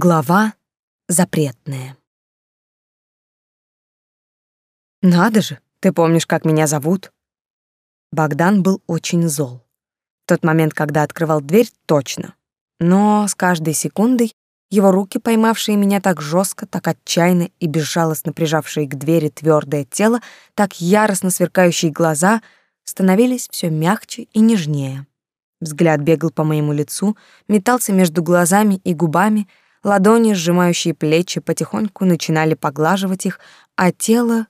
Глава запретная. Надо же, ты помнишь, как меня зовут? Богдан был очень зол. В тот момент, когда открывал дверь, точно. Но с каждой секундой его руки, поймавшие меня так жестко, так отчаянно и безжалостно прижавшие к двери твердое тело, так яростно сверкающие глаза, становились все мягче и нежнее. Взгляд бегал по моему лицу, метался между глазами и губами, Ладони, сжимающие плечи, потихоньку начинали поглаживать их, а тело...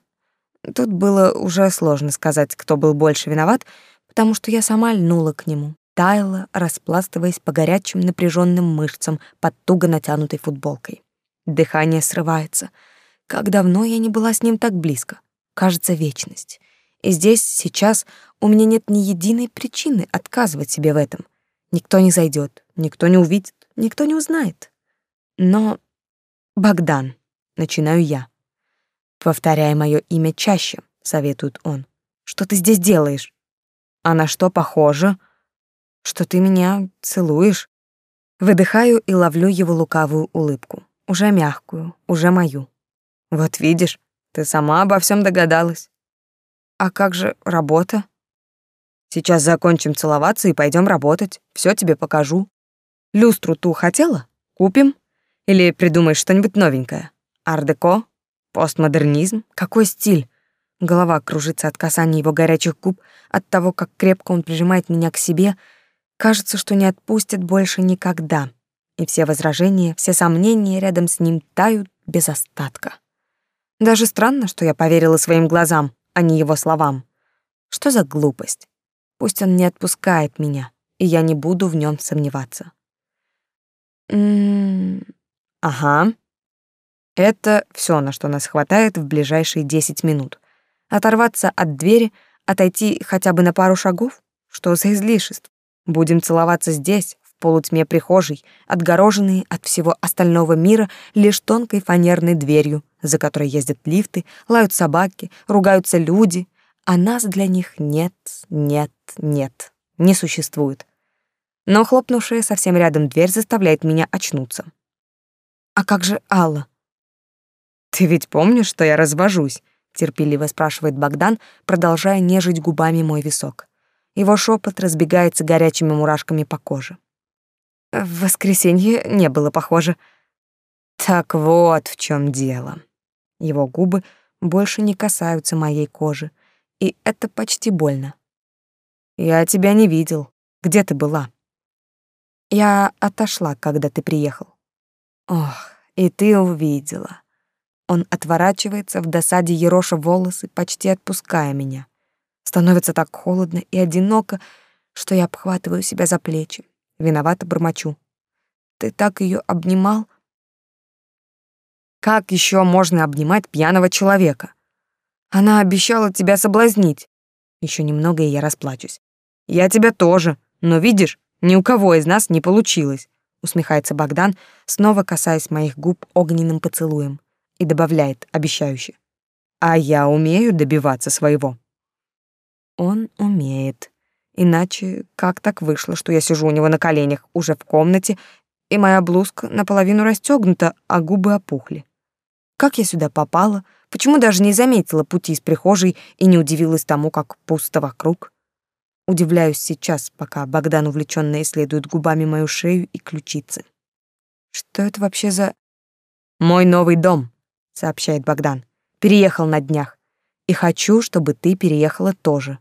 Тут было уже сложно сказать, кто был больше виноват, потому что я сама льнула к нему, таяла, распластываясь по горячим напряженным мышцам под туго натянутой футболкой. Дыхание срывается. Как давно я не была с ним так близко? Кажется, вечность. И здесь, сейчас, у меня нет ни единой причины отказывать себе в этом. Никто не зайдет, никто не увидит, никто не узнает. Но... Богдан, начинаю я. Повторяй мое имя чаще, советует он. Что ты здесь делаешь? А на что похоже? Что ты меня целуешь? Выдыхаю и ловлю его лукавую улыбку. Уже мягкую, уже мою. Вот видишь, ты сама обо всем догадалась. А как же работа? Сейчас закончим целоваться и пойдем работать. Все тебе покажу. Люстру ту хотела? Купим? Или придумаешь что-нибудь новенькое? Ар-деко? Постмодернизм? Какой стиль? Голова кружится от касания его горячих губ, от того, как крепко он прижимает меня к себе. Кажется, что не отпустит больше никогда. И все возражения, все сомнения рядом с ним тают без остатка. Даже странно, что я поверила своим глазам, а не его словам. Что за глупость? Пусть он не отпускает меня, и я не буду в нем сомневаться. М-м, Ага. Это все, на что нас хватает в ближайшие десять минут. Оторваться от двери, отойти хотя бы на пару шагов? Что за излишеств? Будем целоваться здесь, в полутьме прихожей, отгороженные от всего остального мира лишь тонкой фанерной дверью, за которой ездят лифты, лают собаки, ругаются люди, а нас для них нет, нет, нет, не существует. Но хлопнувшая совсем рядом дверь заставляет меня очнуться. А как же Алла? Ты ведь помнишь, что я развожусь? терпеливо спрашивает Богдан, продолжая нежить губами мой висок. Его шепот разбегается горячими мурашками по коже. В воскресенье не было похоже. Так вот в чем дело. Его губы больше не касаются моей кожи, и это почти больно. Я тебя не видел. Где ты была? Я отошла, когда ты приехал. Ох, и ты увидела. Он отворачивается в досаде ероша волосы, почти отпуская меня. Становится так холодно и одиноко, что я обхватываю себя за плечи. Виновато бормочу. Ты так ее обнимал? Как еще можно обнимать пьяного человека? Она обещала тебя соблазнить. Еще немного, и я расплачусь. Я тебя тоже, но видишь, ни у кого из нас не получилось усмехается Богдан, снова касаясь моих губ огненным поцелуем, и добавляет обещающе: "А я умею добиваться своего". Он умеет. Иначе как так вышло, что я сижу у него на коленях уже в комнате, и моя блузка наполовину расстегнута, а губы опухли? Как я сюда попала? Почему даже не заметила пути из прихожей и не удивилась тому, как пусто вокруг? Удивляюсь сейчас, пока Богдан увлеченно исследует губами мою шею и ключицы. Что это вообще за... Мой новый дом, сообщает Богдан. Переехал на днях. И хочу, чтобы ты переехала тоже.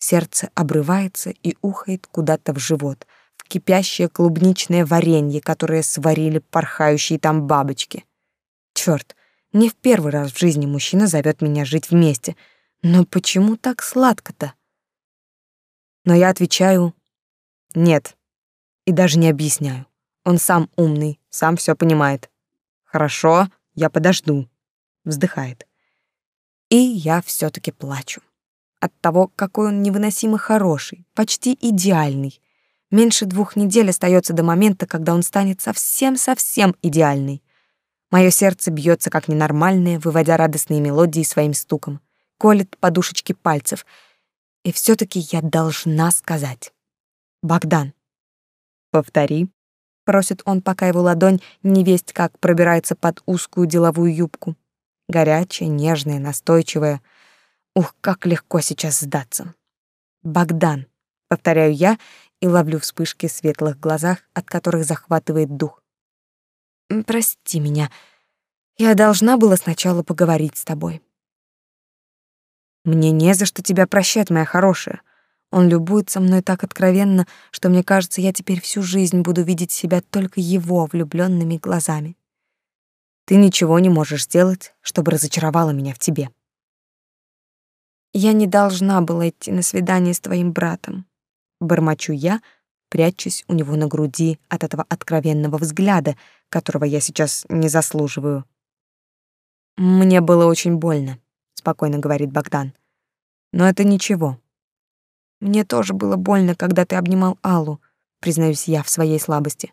Сердце обрывается и ухает куда-то в живот, в кипящее клубничное варенье, которое сварили порхающие там бабочки. Черт, не в первый раз в жизни мужчина зовет меня жить вместе. Но почему так сладко-то? Но я отвечаю «нет» и даже не объясняю. Он сам умный, сам все понимает. «Хорошо, я подожду», — вздыхает. И я все таки плачу. От того, какой он невыносимо хороший, почти идеальный. Меньше двух недель остается до момента, когда он станет совсем-совсем идеальный. Мое сердце бьется как ненормальное, выводя радостные мелодии своим стуком. Колет подушечки пальцев — и все таки я должна сказать. Богдан. Повтори. просит он, пока его ладонь невесть как пробирается под узкую деловую юбку. Горячая, нежная, настойчивая. Ух, как легко сейчас сдаться. Богдан, повторяю я и ловлю вспышки в светлых глазах, от которых захватывает дух. Прости меня. Я должна была сначала поговорить с тобой. Мне не за что тебя прощать, моя хорошая. Он любуется мной так откровенно, что мне кажется, я теперь всю жизнь буду видеть себя только его влюбленными глазами. Ты ничего не можешь сделать, чтобы разочаровала меня в тебе. Я не должна была идти на свидание с твоим братом, бормочу я, прячусь у него на груди от этого откровенного взгляда, которого я сейчас не заслуживаю. Мне было очень больно, спокойно говорит Богдан. Но это ничего. Мне тоже было больно, когда ты обнимал Аллу, признаюсь я в своей слабости.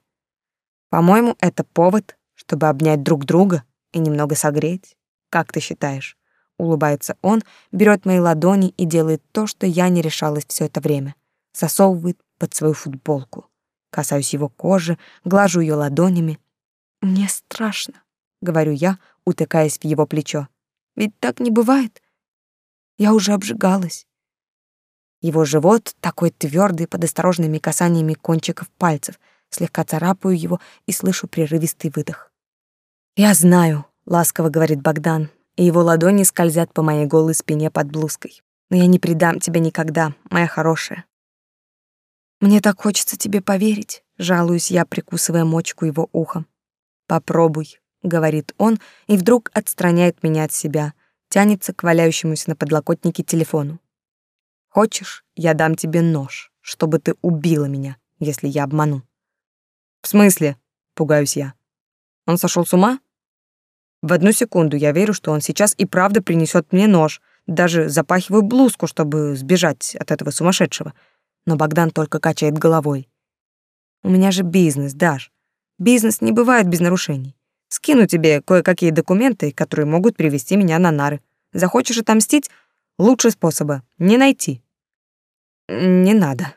По-моему, это повод, чтобы обнять друг друга и немного согреть. Как ты считаешь? Улыбается он, берет мои ладони и делает то, что я не решалась все это время. Засовывает под свою футболку. Касаюсь его кожи, глажу ее ладонями. Мне страшно, говорю я, утыкаясь в его плечо. Ведь так не бывает. Я уже обжигалась. Его живот такой твердый под осторожными касаниями кончиков пальцев. Слегка царапаю его и слышу прерывистый выдох. «Я знаю», — ласково говорит Богдан, и его ладони скользят по моей голой спине под блузкой. «Но я не предам тебя никогда, моя хорошая». «Мне так хочется тебе поверить», — жалуюсь я, прикусывая мочку его уха. «Попробуй», — говорит он, и вдруг отстраняет меня от себя, тянется к валяющемуся на подлокотнике телефону. Хочешь, я дам тебе нож, чтобы ты убила меня, если я обману. В смысле? Пугаюсь я. Он сошел с ума? В одну секунду я верю, что он сейчас и правда принесет мне нож, даже запахиваю блузку, чтобы сбежать от этого сумасшедшего. Но Богдан только качает головой. У меня же бизнес, Даш. Бизнес не бывает без нарушений. Скину тебе кое-какие документы, которые могут привести меня на нары. Захочешь отомстить, Лучше способа не найти. Не надо.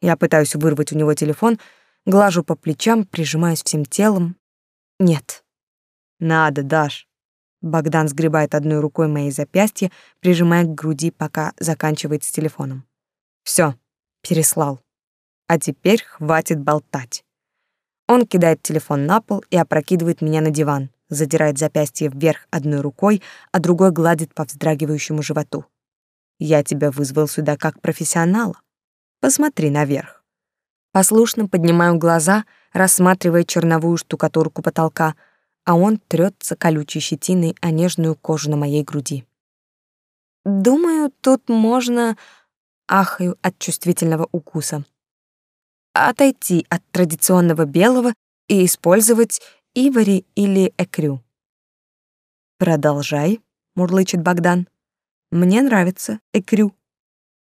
Я пытаюсь вырвать у него телефон, глажу по плечам, прижимаюсь всем телом. Нет. Надо, Даш. Богдан сгребает одной рукой мои запястья, прижимая к груди, пока заканчивает с телефоном. Все, переслал. А теперь хватит болтать. Он кидает телефон на пол и опрокидывает меня на диван, задирает запястье вверх одной рукой, а другой гладит по вздрагивающему животу. Я тебя вызвал сюда как профессионала. Посмотри наверх. Послушно поднимаю глаза, рассматривая черновую штукатурку потолка, а он трется колючей щетиной о нежную кожу на моей груди. Думаю, тут можно, ахаю от чувствительного укуса, отойти от традиционного белого и использовать ивори или экрю. Продолжай, мурлычет Богдан. Мне нравится экрю.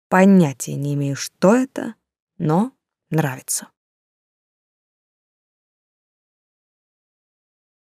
Понятия не имею, что это, но нравится.